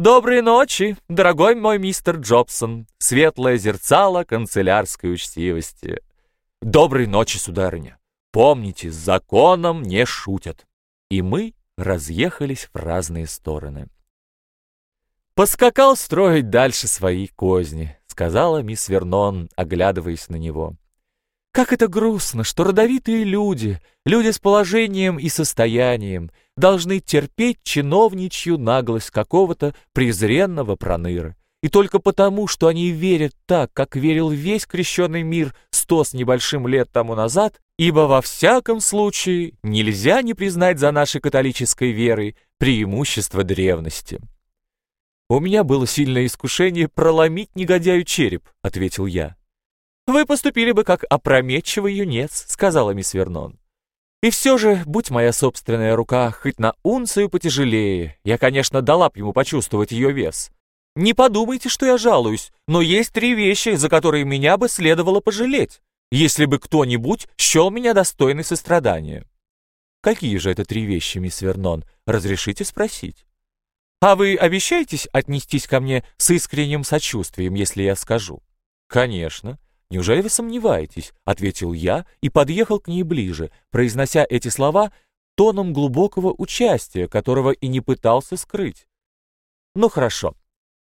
Доброй ночи, дорогой мой мистер Джобсон, светлое зерцало канцелярской учтивости. Доброй ночи, сударыня. Помните, с законом не шутят. И мы разъехались в разные стороны. «Поскакал строить дальше свои козни», — сказала мисс Вернон, оглядываясь на него. «Как это грустно, что родовитые люди, люди с положением и состоянием, должны терпеть чиновничью наглость какого-то презренного проныры. И только потому, что они верят так, как верил весь крещенный мир сто с небольшим лет тому назад, ибо во всяком случае нельзя не признать за нашей католической верой преимущество древности. «У меня было сильное искушение проломить негодяю череп», — ответил я. «Вы поступили бы как опрометчивый юнец», — сказала мисс Вернон. «И все же, будь моя собственная рука хоть на унцию потяжелее, я, конечно, дала б ему почувствовать ее вес. Не подумайте, что я жалуюсь, но есть три вещи, за которые меня бы следовало пожалеть, если бы кто-нибудь счел меня достойной сострадания». «Какие же это три вещи, мисс Вернон? Разрешите спросить?» «А вы обещаетесь отнестись ко мне с искренним сочувствием, если я скажу?» «Конечно. Неужели вы сомневаетесь?» — ответил я и подъехал к ней ближе, произнося эти слова тоном глубокого участия, которого и не пытался скрыть. «Ну хорошо.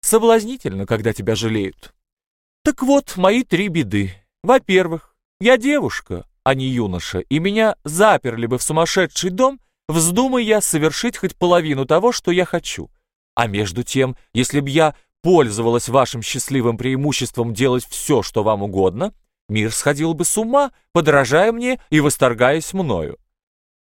Соблазнительно, когда тебя жалеют. Так вот, мои три беды. Во-первых, я девушка, а не юноша, и меня заперли бы в сумасшедший дом — вздумай я совершить хоть половину того, что я хочу. А между тем, если б я пользовалась вашим счастливым преимуществом делать все, что вам угодно, мир сходил бы с ума, подражая мне и восторгаясь мною.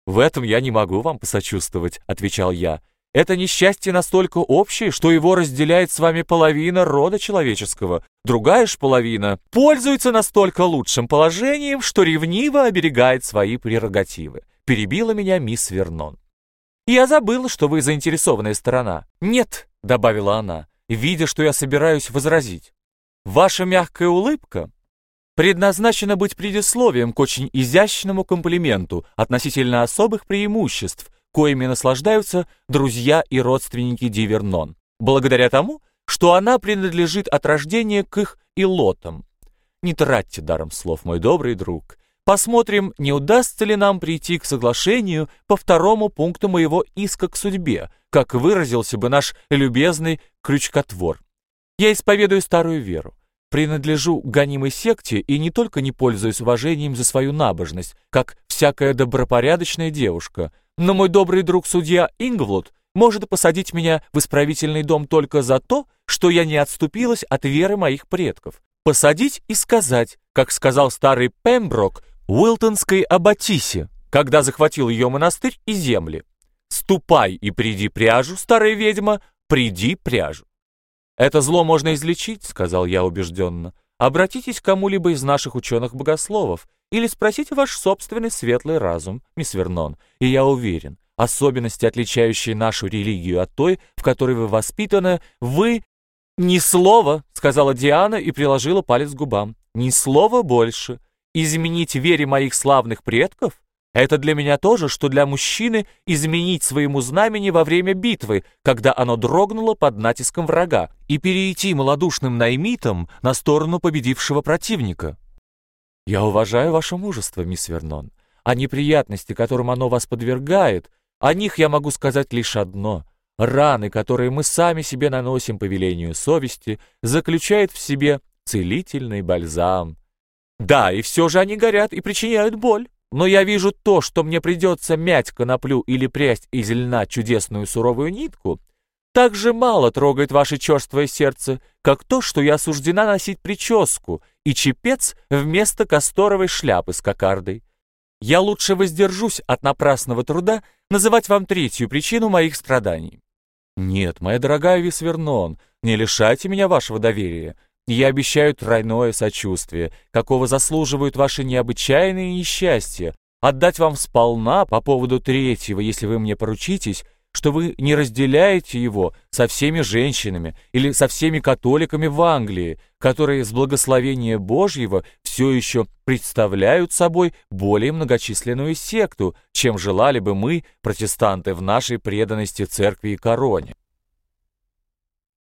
«В этом я не могу вам посочувствовать», — отвечал я. «Это несчастье настолько общее, что его разделяет с вами половина рода человеческого. Другая ж половина пользуется настолько лучшим положением, что ревниво оберегает свои прерогативы перебила меня мисс Вернон. «Я забыла, что вы заинтересованная сторона». «Нет», — добавила она, видя, что я собираюсь возразить. «Ваша мягкая улыбка предназначена быть предисловием к очень изящному комплименту относительно особых преимуществ, коими наслаждаются друзья и родственники Дивернон, благодаря тому, что она принадлежит от рождения к их илотам. Не тратьте даром слов, мой добрый друг. Посмотрим, не удастся ли нам прийти к соглашению по второму пункту моего иска к судьбе, как выразился бы наш любезный крючкотвор. Я исповедую старую веру, принадлежу гонимой секте и не только не пользуюсь уважением за свою набожность, как всякая добропорядочная девушка, но мой добрый друг судья Ингвуд может посадить меня в исправительный дом только за то, что я не отступилась от веры моих предков. Посадить и сказать, как сказал старый Пемброк, Уилтонской Аббатисе, когда захватил ее монастырь и земли. «Ступай и приди пряжу, старая ведьма, приди пряжу». «Это зло можно излечить», — сказал я убежденно. «Обратитесь к кому-либо из наших ученых-богословов или спросите ваш собственный светлый разум, мисс Вернон, и я уверен, особенности, отличающие нашу религию от той, в которой вы воспитаны, вы...» «Ни слова», — сказала Диана и приложила палец к губам. «Ни слова больше изменить вере моих славных предков? Это для меня тоже, что для мужчины изменить своему знамени во время битвы, когда оно дрогнуло под натиском врага, и перейти малодушным наймитом на сторону победившего противника. Я уважаю ваше мужество, мисс Вернон, а неприятности, которым оно вас подвергает, о них я могу сказать лишь одно. Раны, которые мы сами себе наносим по велению совести, заключают в себе целительный бальзам. Да, и все же они горят и причиняют боль. Но я вижу то, что мне придется мять коноплю или прясть из льна чудесную суровую нитку, так же мало трогает ваше черствое сердце, как то, что я осуждена носить прическу и чепец вместо касторовой шляпы с кокардой. Я лучше воздержусь от напрасного труда называть вам третью причину моих страданий. Нет, моя дорогая Висвернон, не лишайте меня вашего доверия. Я обещаю тройное сочувствие, какого заслуживают ваши необычайные несчастья, отдать вам сполна по поводу третьего, если вы мне поручитесь, что вы не разделяете его со всеми женщинами или со всеми католиками в Англии, которые с благословения Божьего все еще представляют собой более многочисленную секту, чем желали бы мы, протестанты, в нашей преданности церкви и короне.